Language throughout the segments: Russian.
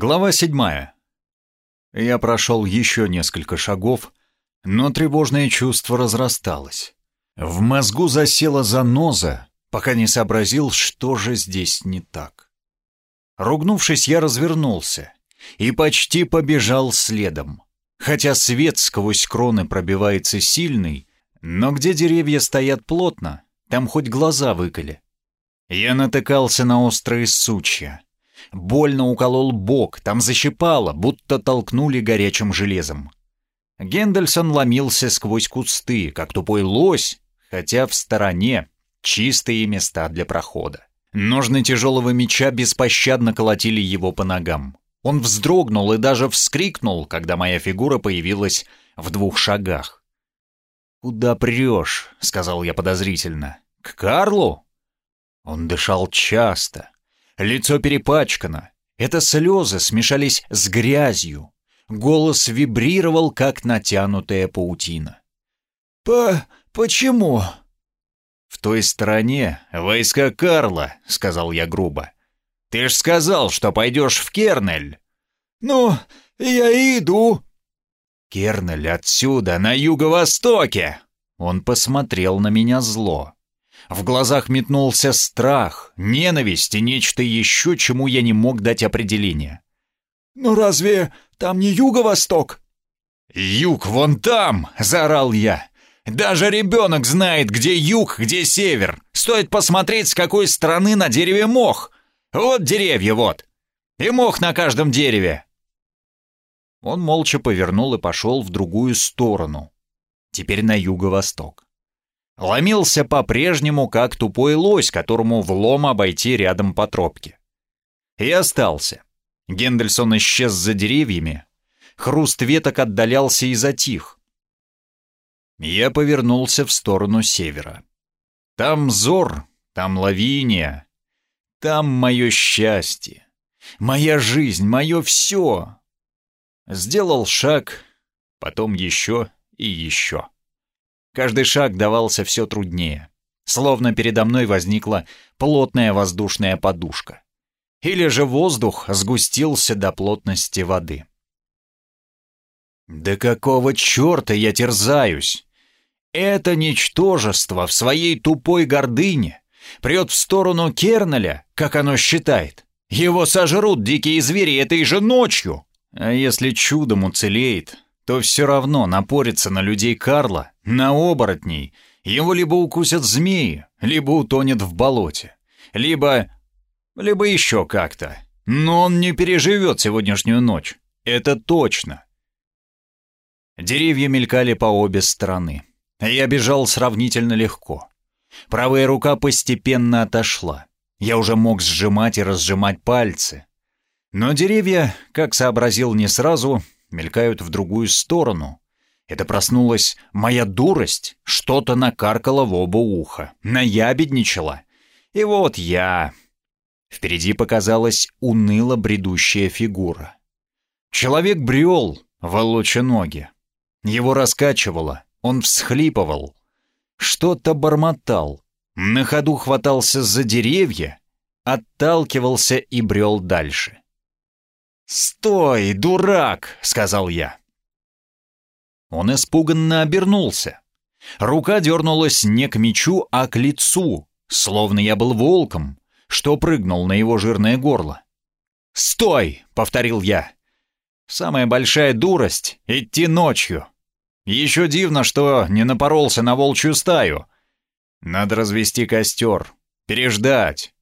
Глава седьмая. Я прошел еще несколько шагов, но тревожное чувство разрасталось. В мозгу засела заноза, пока не сообразил, что же здесь не так. Ругнувшись, я развернулся и почти побежал следом. Хотя свет сквозь кроны пробивается сильный, но где деревья стоят плотно, там хоть глаза выколи. Я натыкался на острые сучья — Больно уколол бок, там защипало, будто толкнули горячим железом. Гендельсон ломился сквозь кусты, как тупой лось, хотя в стороне чистые места для прохода. Ножны тяжелого меча беспощадно колотили его по ногам. Он вздрогнул и даже вскрикнул, когда моя фигура появилась в двух шагах. «Куда прешь?» — сказал я подозрительно. «К Карлу?» Он дышал часто, Лицо перепачкано. Это слезы смешались с грязью. Голос вибрировал, как натянутая паутина. «По... почему?» «В той стороне войска Карла», — сказал я грубо. «Ты ж сказал, что пойдешь в Кернель». «Ну, я и иду». «Кернель отсюда, на юго-востоке!» Он посмотрел на меня зло. В глазах метнулся страх, ненависть и нечто еще, чему я не мог дать определение. «Ну разве там не юго-восток?» «Юг вон там!» — заорал я. «Даже ребенок знает, где юг, где север. Стоит посмотреть, с какой стороны на дереве мох. Вот деревья вот. И мох на каждом дереве». Он молча повернул и пошел в другую сторону. Теперь на юго-восток ломился по-прежнему, как тупой лось, которому влом обойти рядом по тропке. И остался. Гендельсон исчез за деревьями. Хруст веток отдалялся и затих. Я повернулся в сторону севера. Там Зор, там Лавиния, там мое счастье, моя жизнь, мое все. Сделал шаг, потом еще и еще. Каждый шаг давался все труднее. Словно передо мной возникла плотная воздушная подушка. Или же воздух сгустился до плотности воды. «Да какого черта я терзаюсь? Это ничтожество в своей тупой гордыне прет в сторону Кернеля, как оно считает. Его сожрут дикие звери этой же ночью. А если чудом уцелеет, то все равно напорится на людей Карла, на оборотней. Его либо укусят змеи, либо утонет в болоте, либо... либо еще как-то. Но он не переживет сегодняшнюю ночь. Это точно. Деревья мелькали по обе стороны. Я бежал сравнительно легко. Правая рука постепенно отошла. Я уже мог сжимать и разжимать пальцы. Но деревья, как сообразил не сразу, мелькают в другую сторону. Это проснулась моя дурость, что-то накаркало в оба уха, наябедничала. И вот я... Впереди показалась уныло бредущая фигура. Человек брел, волоча ноги. Его раскачивало, он всхлипывал. Что-то бормотал, на ходу хватался за деревья, отталкивался и брел дальше. «Стой, дурак!» — сказал я. Он испуганно обернулся. Рука дернулась не к мечу, а к лицу, словно я был волком, что прыгнул на его жирное горло. «Стой!» — повторил я. «Самая большая дурость — идти ночью. Еще дивно, что не напоролся на волчью стаю. Надо развести костер, переждать.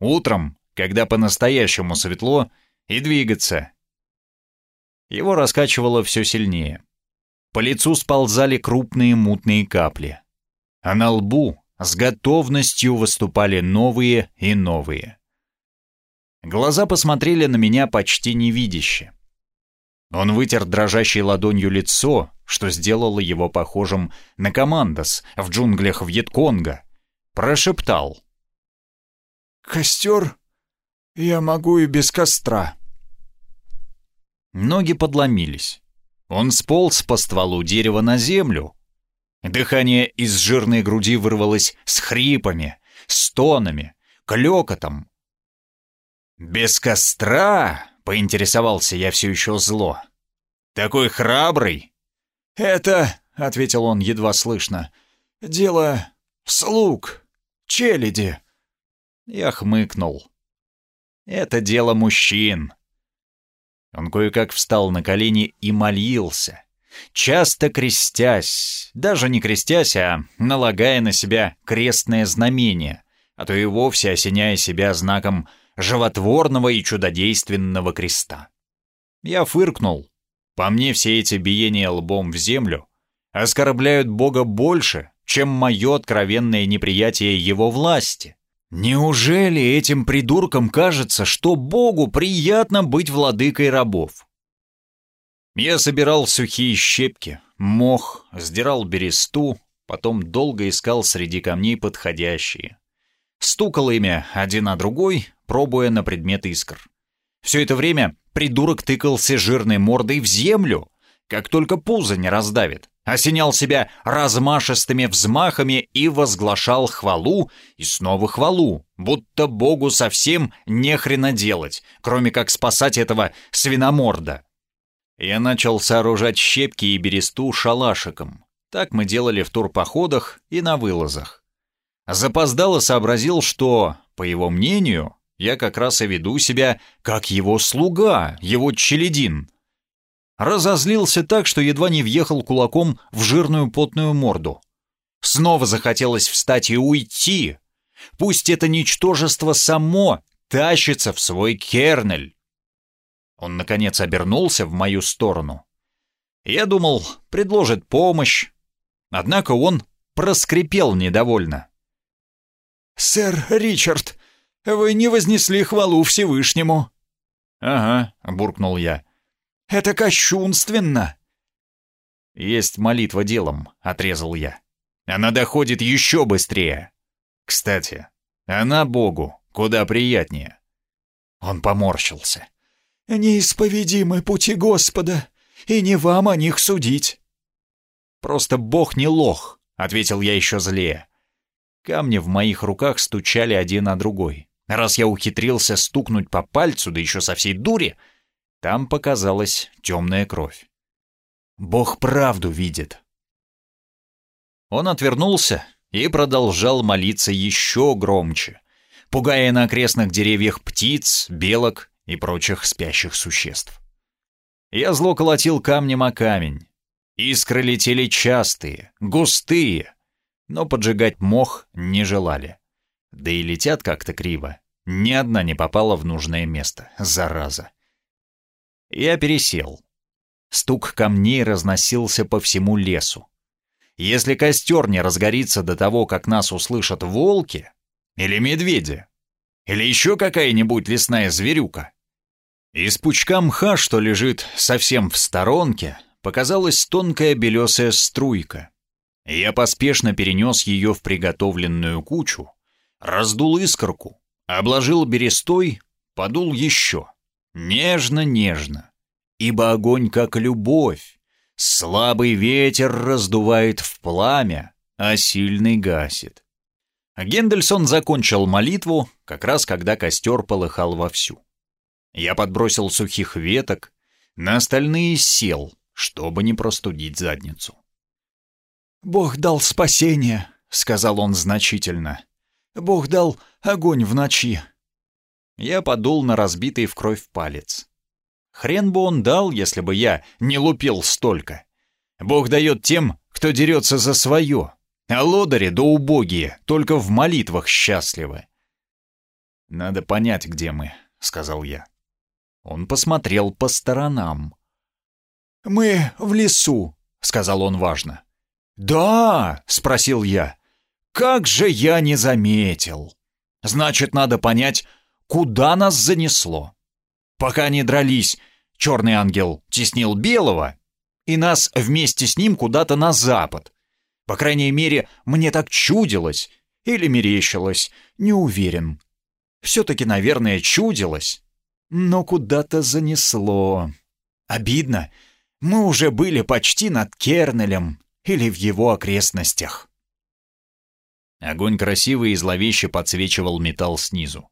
Утром, когда по-настоящему светло, — и двигаться. Его раскачивало все сильнее. По лицу сползали крупные мутные капли. А на лбу с готовностью выступали новые и новые. Глаза посмотрели на меня почти невидяще. Он вытер дрожащей ладонью лицо, что сделало его похожим на командос в джунглях Вьетконга. Прошептал. «Костер? Я могу и без костра». Ноги подломились. Он сполз по стволу дерева на землю. Дыхание из жирной груди вырвалось с хрипами, стонами, клёкотом. «Без костра!» — Поинтересовался я все еще зло. «Такой храбрый!» «Это, — ответил он едва слышно, — дело слуг, челяди». Я хмыкнул. «Это дело мужчин». Он кое-как встал на колени и молился, часто крестясь, даже не крестясь, а налагая на себя крестное знамение, а то и вовсе осеняя себя знаком животворного и чудодейственного креста. Я фыркнул. По мне все эти биения лбом в землю оскорбляют Бога больше, чем мое откровенное неприятие Его власти. Неужели этим придуркам кажется, что Богу приятно быть владыкой рабов? Я собирал сухие щепки, мох, сдирал бересту, потом долго искал среди камней подходящие. Стукал ими один на другой, пробуя на предмет искр. Все это время придурок тыкался жирной мордой в землю, как только пузо не раздавит, осенял себя размашистыми взмахами и возглашал хвалу и снова хвалу, будто Богу совсем нехрена делать, кроме как спасать этого свиноморда. Я начал сооружать щепки и бересту шалашиком. Так мы делали в турпоходах и на вылазах. Запоздало сообразил, что, по его мнению, я как раз и веду себя как его слуга, его челядин. Разозлился так, что едва не въехал кулаком в жирную потную морду. Снова захотелось встать и уйти. Пусть это ничтожество само тащится в свой кернель. Он, наконец, обернулся в мою сторону. Я думал, предложит помощь. Однако он проскрипел недовольно. «Сэр Ричард, вы не вознесли хвалу Всевышнему». «Ага», — буркнул я. «Это кощунственно». «Есть молитва делом», — отрезал я. «Она доходит еще быстрее. Кстати, она Богу куда приятнее». Он поморщился. «Неисповедимы пути Господа, и не вам о них судить». «Просто Бог не лох», — ответил я еще злее. Камни в моих руках стучали один на другой. Раз я ухитрился стукнуть по пальцу, да еще со всей дури, там показалась темная кровь. Бог правду видит. Он отвернулся и продолжал молиться еще громче, пугая на окрестных деревьях птиц, белок и прочих спящих существ. Я зло колотил камнем о камень. Искры летели частые, густые, но поджигать мох не желали. Да и летят как-то криво. Ни одна не попала в нужное место, зараза. Я пересел. Стук камней разносился по всему лесу. Если костер не разгорится до того, как нас услышат волки, или медведи, или еще какая-нибудь лесная зверюка, из пучка мха, что лежит совсем в сторонке, показалась тонкая белесая струйка. Я поспешно перенес ее в приготовленную кучу, раздул искорку, обложил берестой, подул еще. Нежно-нежно, ибо огонь как любовь. Слабый ветер раздувает в пламя, а сильный гасит. Гендельсон закончил молитву, как раз когда костер полыхал вовсю. Я подбросил сухих веток, на остальные сел, чтобы не простудить задницу. «Бог дал спасение», — сказал он значительно. «Бог дал огонь в ночи». Я подул на разбитый в кровь палец. Хрен бы он дал, если бы я не лупил столько. Бог дает тем, кто дерется за свое, а лодыри да убогие только в молитвах счастливы. «Надо понять, где мы», — сказал я. Он посмотрел по сторонам. «Мы в лесу», — сказал он важно. «Да!» — спросил я. «Как же я не заметил! Значит, надо понять, куда нас занесло. Пока они дрались, черный ангел теснил белого, и нас вместе с ним куда-то на запад. По крайней мере, мне так чудилось или мерещилось, не уверен. Все-таки, наверное, чудилось, но куда-то занесло. Обидно, мы уже были почти над Кернелем, или в его окрестностях. Огонь красиво и зловеще подсвечивал металл снизу.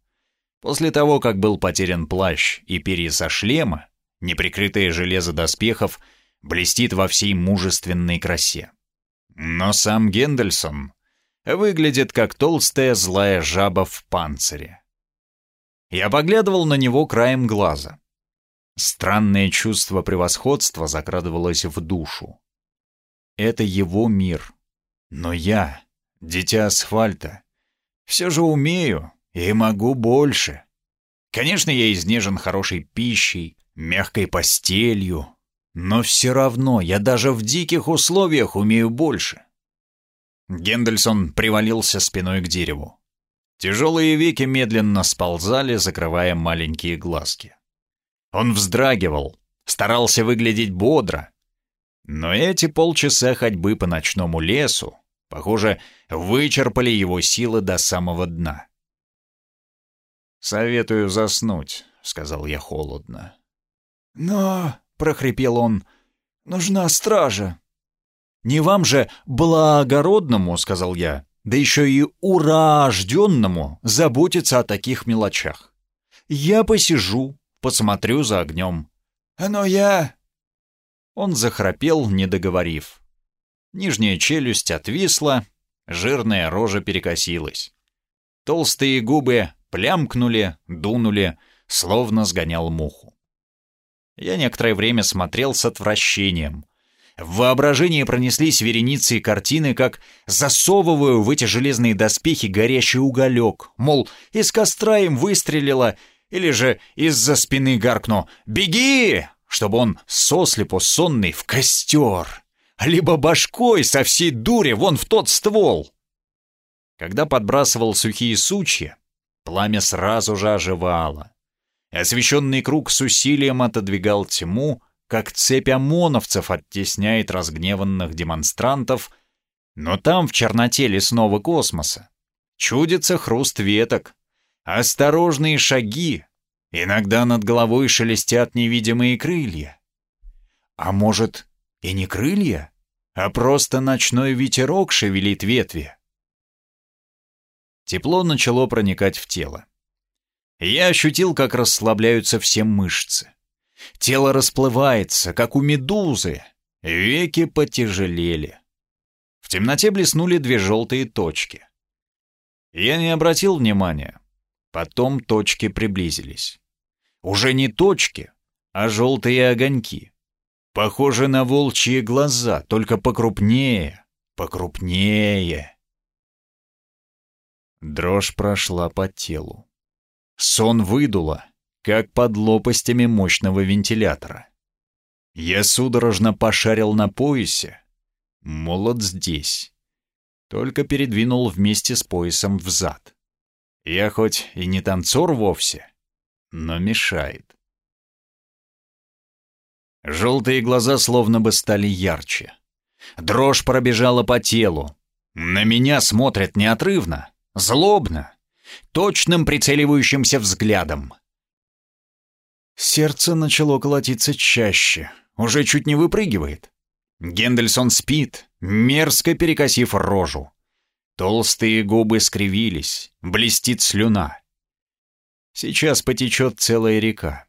После того, как был потерян плащ и перья со шлема, неприкрытое железо доспехов блестит во всей мужественной красе. Но сам Гендельсон выглядит как толстая злая жаба в панцире. Я поглядывал на него краем глаза. Странное чувство превосходства закрадывалось в душу. Это его мир. Но я, дитя асфальта, все же умею и могу больше. Конечно, я изнежен хорошей пищей, мягкой постелью, но все равно я даже в диких условиях умею больше. Гендельсон привалился спиной к дереву. Тяжелые веки медленно сползали, закрывая маленькие глазки. Он вздрагивал, старался выглядеть бодро. Но эти полчаса ходьбы по ночному лесу, похоже, вычерпали его силы до самого дна. «Советую заснуть», — сказал я холодно. «Но», — прохрипел он, — «нужна стража». «Не вам же благородному», — сказал я, — «да еще и урожденному заботиться о таких мелочах. Я посижу, посмотрю за огнем». «Но я...» Он захрапел, не договорив. Нижняя челюсть отвисла, жирная рожа перекосилась. Толстые губы плямкнули, дунули, словно сгонял муху. Я некоторое время смотрел с отвращением. В воображении пронеслись вереницы и картины, как засовываю в эти железные доспехи горящий уголек, мол, из костра им выстрелило, или же из-за спины гаркну «Беги!», чтобы он сослепо сонный в костер, либо башкой со всей дури вон в тот ствол. Когда подбрасывал сухие сучья, пламя сразу же оживало. Освещенный круг с усилием отодвигал тьму, как цепь ОМОНовцев оттесняет разгневанных демонстрантов, но там, в черноте лесного космоса, чудится хруст веток, осторожные шаги, иногда над головой шелестят невидимые крылья. А может, и не крылья, а просто ночной ветерок шевелит ветви. Тепло начало проникать в тело. Я ощутил, как расслабляются все мышцы. Тело расплывается, как у медузы. Веки потяжелели. В темноте блеснули две желтые точки. Я не обратил внимания. Потом точки приблизились. Уже не точки, а желтые огоньки. Похожи на волчьи глаза, только покрупнее, покрупнее. Дрожь прошла по телу. Сон выдуло, как под лопастями мощного вентилятора. Я судорожно пошарил на поясе. Молот здесь. Только передвинул вместе с поясом взад. Я хоть и не танцор вовсе, но мешает. Желтые глаза словно бы стали ярче. Дрожь пробежала по телу. На меня смотрят неотрывно, злобно, точным прицеливающимся взглядом. Сердце начало колотиться чаще, уже чуть не выпрыгивает. Гендельсон спит, мерзко перекосив рожу. Толстые губы скривились, блестит слюна. Сейчас потечет целая река.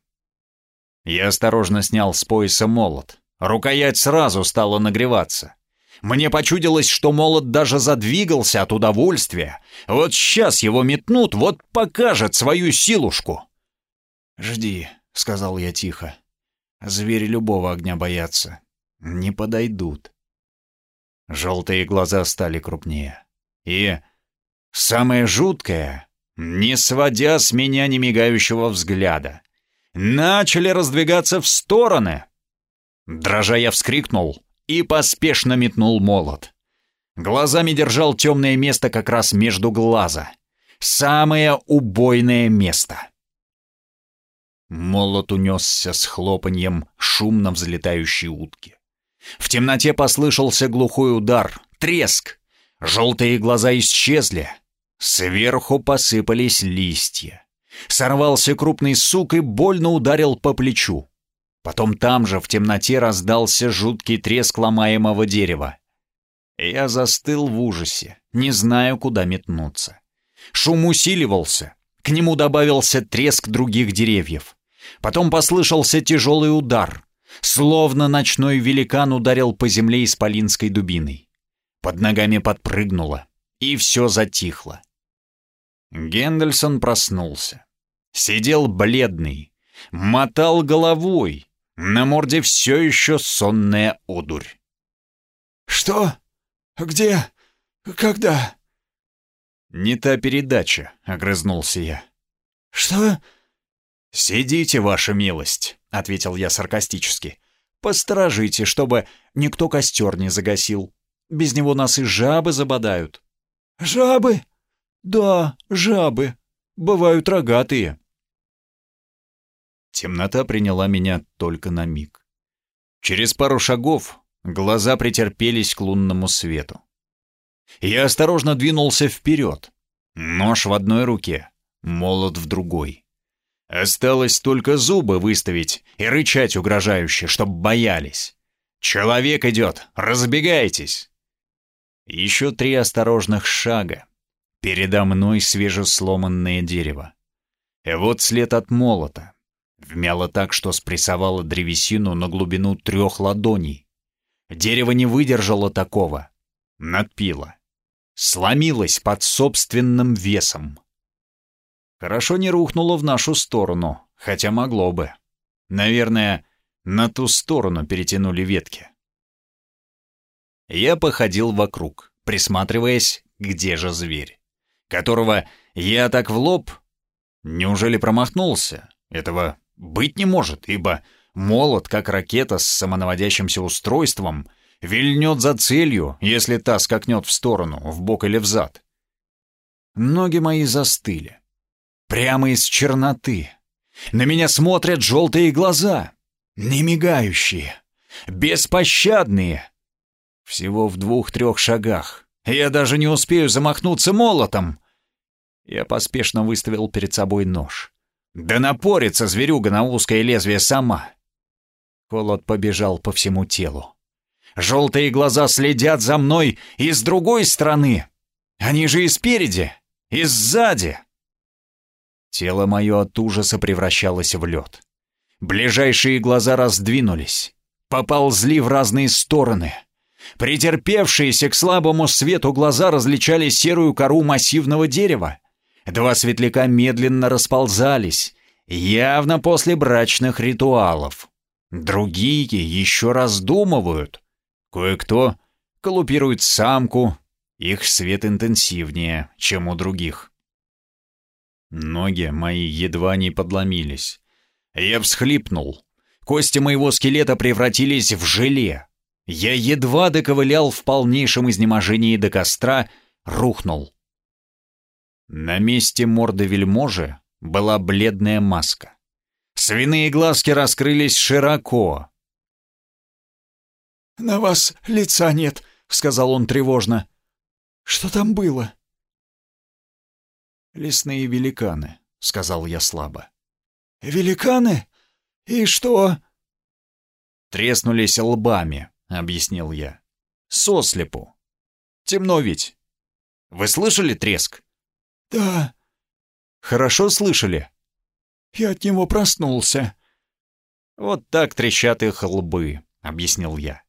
Я осторожно снял с пояса молот. Рукоять сразу стала нагреваться. Мне почудилось, что молот даже задвигался от удовольствия. Вот сейчас его метнут, вот покажет свою силушку. «Жди», — сказал я тихо. «Звери любого огня боятся. Не подойдут». Желтые глаза стали крупнее. И самое жуткое, не сводя с меня немигающего взгляда, начали раздвигаться в стороны. Дрожа я вскрикнул — и поспешно метнул молот. Глазами держал темное место как раз между глаза. Самое убойное место. Молот унесся с хлопаньем шумно взлетающей утки. В темноте послышался глухой удар, треск. Желтые глаза исчезли. Сверху посыпались листья. Сорвался крупный сук и больно ударил по плечу. Потом там же в темноте раздался жуткий треск ломаемого дерева. Я застыл в ужасе, не знаю, куда метнуться. Шум усиливался. К нему добавился треск других деревьев. Потом послышался тяжелый удар, словно ночной великан ударил по земле исполинской дубиной. Под ногами подпрыгнуло, и все затихло. Гендельсон проснулся. Сидел бледный, мотал головой, на морде все еще сонная одурь. «Что? Где? Когда?» «Не та передача», — огрызнулся я. «Что?» «Сидите, ваша милость», — ответил я саркастически. «Посторожите, чтобы никто костер не загасил. Без него нас и жабы забодают». «Жабы?» «Да, жабы. Бывают рогатые». Темнота приняла меня только на миг. Через пару шагов глаза претерпелись к лунному свету. Я осторожно двинулся вперед. Нож в одной руке, молот в другой. Осталось только зубы выставить и рычать угрожающе, чтоб боялись. «Человек идет! Разбегайтесь!» Еще три осторожных шага. Передо мной свежесломанное дерево. Вот след от молота. Вмяло так, что спрессовало древесину на глубину трех ладоней. Дерево не выдержало такого. Надпило. Сломилось под собственным весом. Хорошо не рухнуло в нашу сторону, хотя могло бы. Наверное, на ту сторону перетянули ветки. Я походил вокруг, присматриваясь, где же зверь, которого я так в лоб... Неужели промахнулся? Этого быть не может, ибо молот, как ракета с самонаводящимся устройством, вильнет за целью, если та скакнет в сторону, в бок или в зад. Ноги мои застыли. Прямо из черноты. На меня смотрят желтые глаза. Не мигающие. Беспощадные. Всего в двух-трех шагах. Я даже не успею замахнуться молотом. Я поспешно выставил перед собой нож. Да напорится зверюга на узкое лезвие сама. Холод побежал по всему телу. Желтые глаза следят за мной и с другой стороны. Они же и спереди, и сзади. Тело мое от ужаса превращалось в лед. Ближайшие глаза раздвинулись, поползли в разные стороны. Претерпевшиеся к слабому свету глаза различали серую кору массивного дерева. Два светляка медленно расползались, явно после брачных ритуалов. Другие еще раздумывают. Кое-кто колупирует самку, их свет интенсивнее, чем у других. Ноги мои едва не подломились. Я всхлипнул. Кости моего скелета превратились в желе. Я едва доковылял в полнейшем изнеможении до костра, рухнул. На месте морды вельможи была бледная маска. Свиные глазки раскрылись широко. «На вас лица нет», — сказал он тревожно. «Что там было?» «Лесные великаны», — сказал я слабо. «Великаны? И что?» «Треснулись лбами», — объяснил я. «Сослепу. Темно ведь. Вы слышали треск?» «Да». «Хорошо слышали?» «Я от него проснулся». «Вот так трещат их лбы», — объяснил я.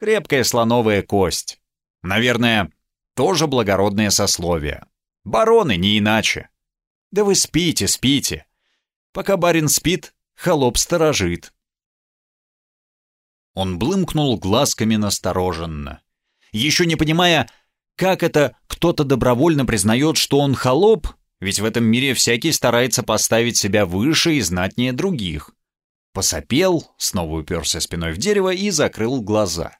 «Крепкая слоновая кость. Наверное, тоже благородное сословие. Бароны не иначе. Да вы спите, спите. Пока барин спит, холоп сторожит. Он блымкнул глазками настороженно, еще не понимая, как это кто-то добровольно признает, что он холоп, ведь в этом мире всякий старается поставить себя выше и знатнее других. Посопел, снова уперся спиной в дерево и закрыл глаза.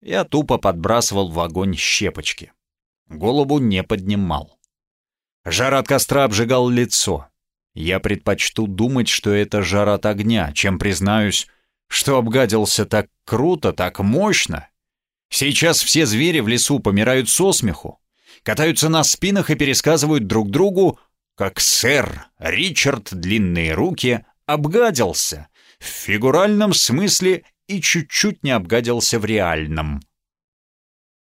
Я тупо подбрасывал в огонь щепочки голову не поднимал. Жар от костра обжигал лицо. Я предпочту думать, что это жар от огня, чем признаюсь, что обгадился так круто, так мощно. Сейчас все звери в лесу помирают со смеху, катаются на спинах и пересказывают друг другу, как сэр Ричард Длинные Руки обгадился в фигуральном смысле и чуть-чуть не обгадился в реальном.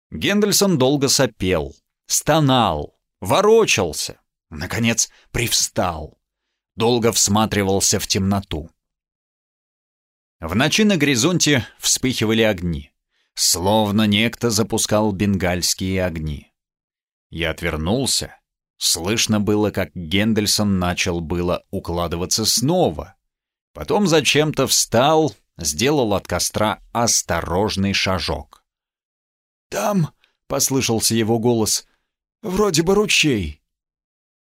Гендельсон долго сопел, стонал, ворочался, Наконец привстал. Долго всматривался в темноту. В ночи на горизонте вспыхивали огни. Словно некто запускал бенгальские огни. Я отвернулся. Слышно было, как Гендельсон начал было укладываться снова. Потом зачем-то встал, сделал от костра осторожный шажок. «Там», — послышался его голос, — «вроде бы ручей».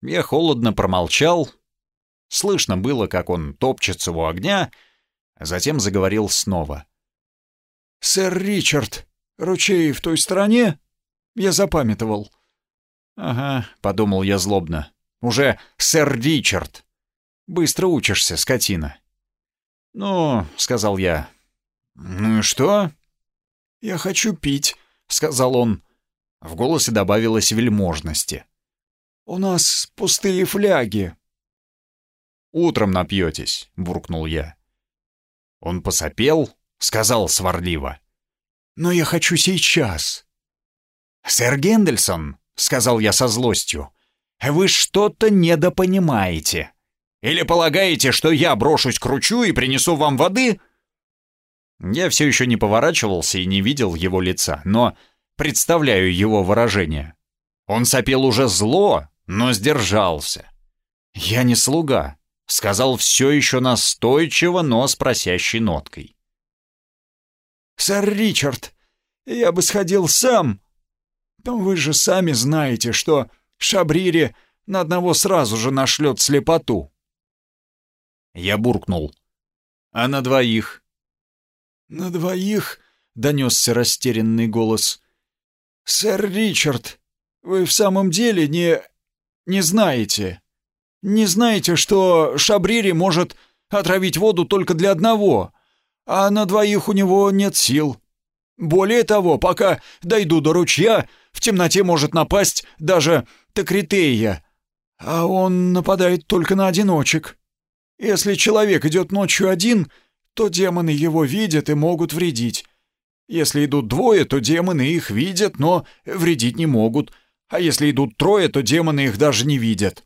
Я холодно промолчал. Слышно было, как он топчется у огня, а затем заговорил снова. «Сэр Ричард, ручей в той стороне?» Я запамятовал. «Ага», — подумал я злобно. «Уже сэр Ричард. Быстро учишься, скотина». «Ну», — сказал я. «Ну и что?» «Я хочу пить», — сказал он. В голосе добавилось вельможности. «У нас пустые фляги». «Утром напьетесь», — буркнул я. Он посопел, сказал сварливо. «Но я хочу сейчас». «Сэр Гендельсон», — сказал я со злостью, — «вы что-то недопонимаете. Или полагаете, что я брошусь к ручью и принесу вам воды?» Я все еще не поворачивался и не видел его лица, но представляю его выражение. Он сопел уже зло, но сдержался. «Я не слуга», — сказал все еще настойчиво, но с просящей ноткой. «Сэр Ричард, я бы сходил сам. Но вы же сами знаете, что Шабрири на одного сразу же нашлет слепоту». Я буркнул. «А на двоих?» «На двоих?» — донесся растерянный голос. «Сэр Ричард, вы в самом деле не... не знаете. Не знаете, что Шабрири может отравить воду только для одного, а на двоих у него нет сил. Более того, пока дойду до ручья, в темноте может напасть даже Токритея, а он нападает только на одиночек. Если человек идет ночью один, то демоны его видят и могут вредить. Если идут двое, то демоны их видят, но вредить не могут, а если идут трое, то демоны их даже не видят.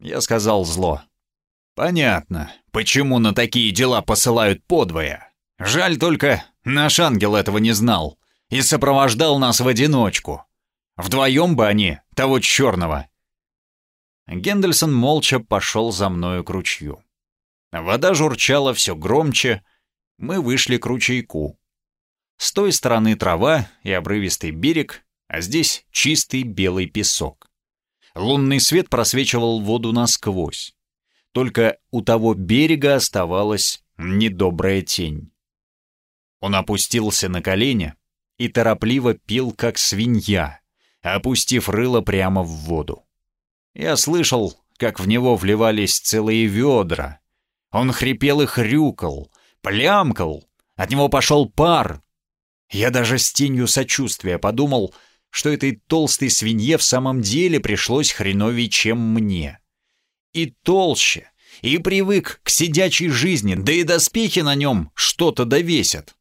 Я сказал зло. Понятно, почему на такие дела посылают подвое. Жаль только, наш ангел этого не знал и сопровождал нас в одиночку. Вдвоем бы они, того черного. Гендельсон молча пошел за мною к ручью. Вода журчала все громче, мы вышли к ручейку. С той стороны трава и обрывистый берег, а здесь чистый белый песок. Лунный свет просвечивал воду насквозь. Только у того берега оставалась недобрая тень. Он опустился на колени и торопливо пил, как свинья, опустив рыло прямо в воду. Я слышал, как в него вливались целые ведра. Он хрипел и хрюкал, плямкал, от него пошел пар. Я даже с тенью сочувствия подумал — что этой толстой свинье в самом деле пришлось хреновей, чем мне. И толще, и привык к сидячей жизни, да и доспехи на нем что-то довесят.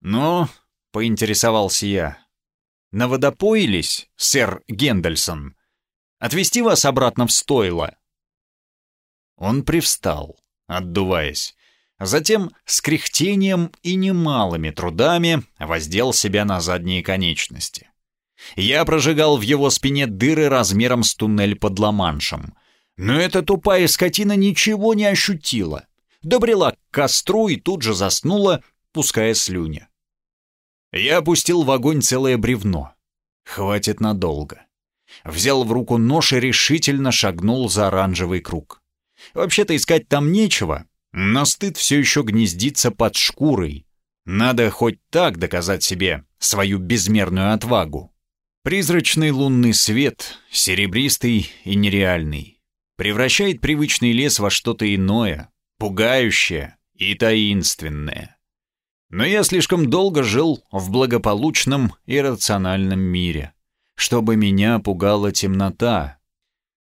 «Ну?» — поинтересовался я. «Наводопоились, сэр Гендельсон? Отвезти вас обратно в стойло?» Он привстал, отдуваясь. Затем с кряхтением и немалыми трудами воздел себя на задние конечности. Я прожигал в его спине дыры размером с туннель под Ла-Маншем. Но эта тупая скотина ничего не ощутила. Добрела к костру и тут же заснула, пуская слюни. Я опустил в огонь целое бревно. Хватит надолго. Взял в руку нож и решительно шагнул за оранжевый круг. Вообще-то искать там нечего, но стыд все еще гнездится под шкурой. Надо хоть так доказать себе свою безмерную отвагу. Призрачный лунный свет, серебристый и нереальный, превращает привычный лес во что-то иное, пугающее и таинственное. Но я слишком долго жил в благополучном и рациональном мире, чтобы меня пугала темнота.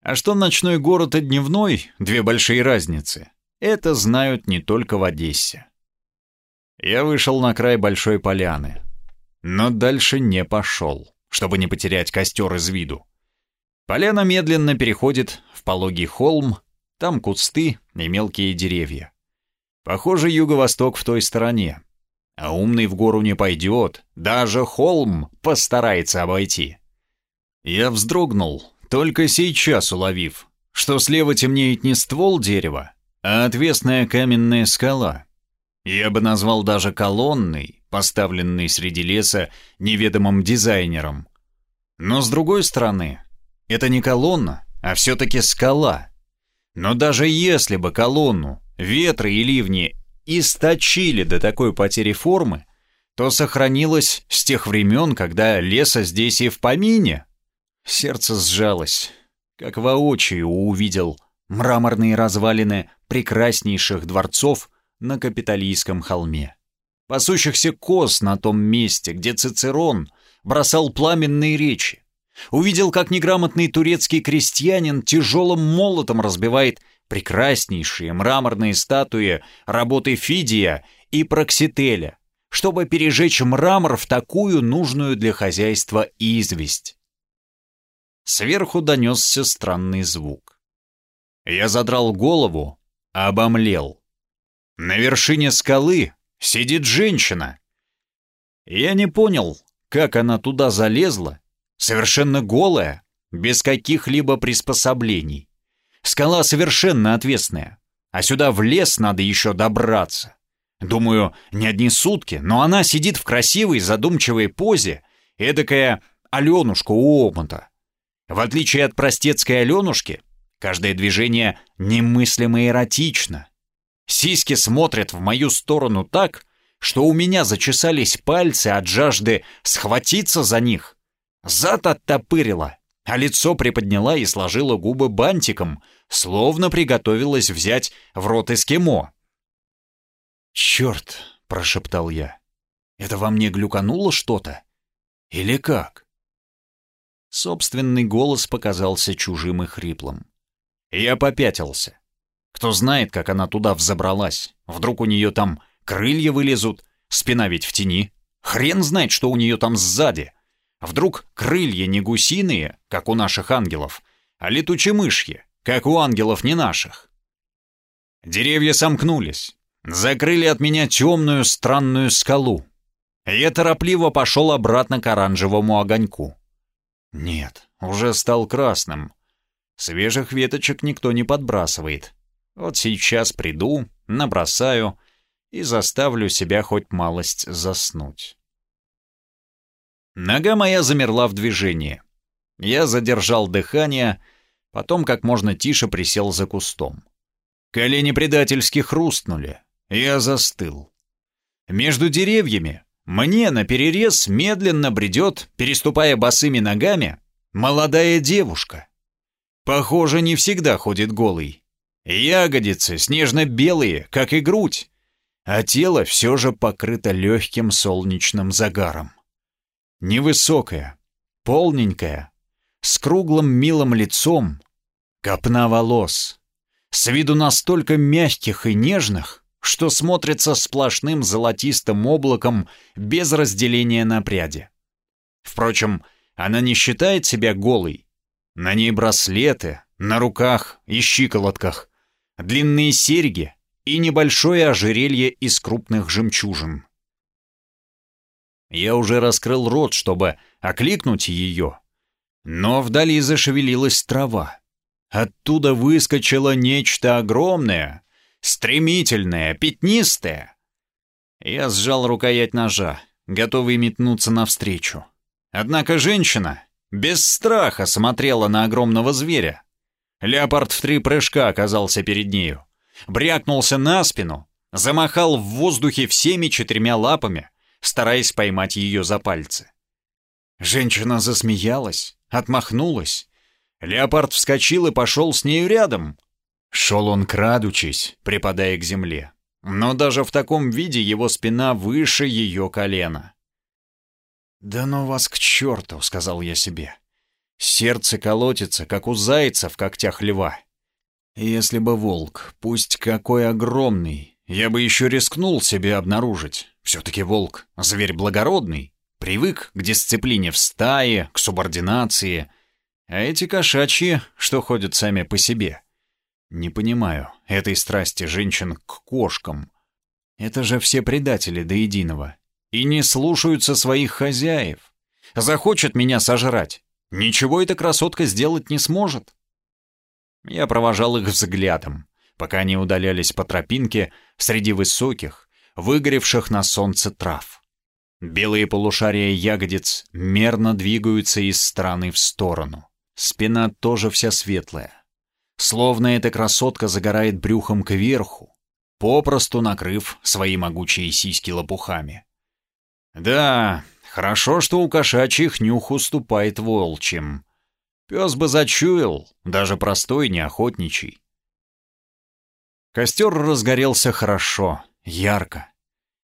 А что ночной город и дневной — две большие разницы, это знают не только в Одессе. Я вышел на край большой поляны, но дальше не пошел чтобы не потерять костер из виду. Поляна медленно переходит в пологий холм, там кусты и мелкие деревья. Похоже, юго-восток в той стороне. А умный в гору не пойдет, даже холм постарается обойти. Я вздрогнул, только сейчас уловив, что слева темнеет не ствол дерева, а отвесная каменная скала. Я бы назвал даже колонной, поставленной среди леса неведомым дизайнером. Но с другой стороны, это не колонна, а все-таки скала. Но даже если бы колонну, ветры и ливни источили до такой потери формы, то сохранилось с тех времен, когда леса здесь и в помине. Сердце сжалось, как воочию увидел мраморные развалины прекраснейших дворцов на Капитолийском холме. Пасущихся коз на том месте, где Цицерон бросал пламенные речи, Увидел, как неграмотный турецкий крестьянин тяжелым молотом разбивает прекраснейшие мраморные статуи работы Фидия и Проксителя, чтобы пережечь мрамор в такую нужную для хозяйства известь. Сверху донесся странный звук. Я задрал голову, обомлел. На вершине скалы сидит женщина. Я не понял, как она туда залезла Совершенно голая, без каких-либо приспособлений. Скала совершенно отвесная, а сюда в лес надо еще добраться. Думаю, не одни сутки, но она сидит в красивой задумчивой позе, эдакая Аленушка у омута. В отличие от простецкой Аленушки, каждое движение немыслимо эротично. Сиськи смотрят в мою сторону так, что у меня зачесались пальцы от жажды схватиться за них Зад оттопырила, а лицо приподняла и сложила губы бантиком, словно приготовилась взять в рот эскимо. «Черт!» — прошептал я. «Это во мне глюкануло что-то? Или как?» Собственный голос показался чужим и хриплым. Я попятился. Кто знает, как она туда взобралась. Вдруг у нее там крылья вылезут, спина ведь в тени. Хрен знает, что у нее там сзади. Вдруг крылья не гусиные, как у наших ангелов, а летучемышьи, как у ангелов не наших. Деревья сомкнулись, закрыли от меня темную странную скалу. Я торопливо пошел обратно к оранжевому огоньку. Нет, уже стал красным. Свежих веточек никто не подбрасывает. Вот сейчас приду, набросаю и заставлю себя хоть малость заснуть. Нога моя замерла в движении. Я задержал дыхание, потом как можно тише присел за кустом. Колени предательски хрустнули. Я застыл. Между деревьями мне на перерез медленно бредет, переступая босыми ногами, молодая девушка. Похоже, не всегда ходит голый. Ягодицы снежно-белые, как и грудь, а тело все же покрыто легким солнечным загаром. Невысокая, полненькая, с круглым милым лицом, копна волос, с виду настолько мягких и нежных, что смотрится сплошным золотистым облаком без разделения на пряди. Впрочем, она не считает себя голой. На ней браслеты, на руках и щиколотках, длинные серьги и небольшое ожерелье из крупных жемчужин. Я уже раскрыл рот, чтобы окликнуть ее. Но вдали зашевелилась трава. Оттуда выскочило нечто огромное, стремительное, пятнистое. Я сжал рукоять ножа, готовый метнуться навстречу. Однако женщина без страха смотрела на огромного зверя. Леопард в три прыжка оказался перед нею. Брякнулся на спину, замахал в воздухе всеми четырьмя лапами, стараясь поймать ее за пальцы. Женщина засмеялась, отмахнулась. Леопард вскочил и пошел с нею рядом. Шел он крадучись, припадая к земле. Но даже в таком виде его спина выше ее колена. «Да ну вас к черту!» — сказал я себе. Сердце колотится, как у зайца в когтях льва. Если бы волк, пусть какой огромный, я бы еще рискнул себе обнаружить. Все-таки волк — зверь благородный, привык к дисциплине в стае, к субординации. А эти кошачьи, что ходят сами по себе. Не понимаю этой страсти женщин к кошкам. Это же все предатели до единого. И не слушаются своих хозяев. Захочет меня сожрать. Ничего эта красотка сделать не сможет. Я провожал их взглядом, пока они удалялись по тропинке среди высоких, выгоревших на солнце трав. Белые полушария ягодиц мерно двигаются из стороны в сторону. Спина тоже вся светлая. Словно эта красотка загорает брюхом кверху, попросту накрыв свои могучие сиськи лопухами. Да, хорошо, что у кошачьих нюх уступает волчьим. Пес бы зачуял, даже простой, неохотничий. Костер разгорелся хорошо, ярко.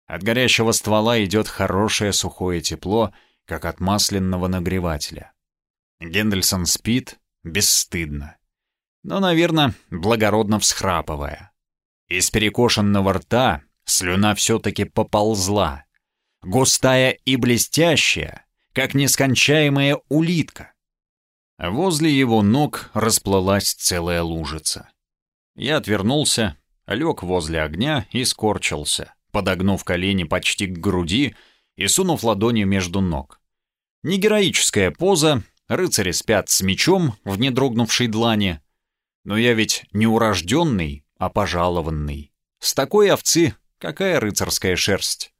От горящего ствола идет хорошее сухое тепло, как от масляного нагревателя. Гендельсон спит бесстыдно, но, наверное, благородно всхрапывая. Из перекошенного рта слюна все-таки поползла, густая и блестящая, как нескончаемая улитка. Возле его ног расплылась целая лужица. Я отвернулся, лег возле огня и скорчился, подогнув колени почти к груди и сунув ладони между ног. Не героическая поза, рыцари спят с мечом в недрогнувшей длани, но я ведь не урожденный, а пожалованный. С такой овцы какая рыцарская шерсть?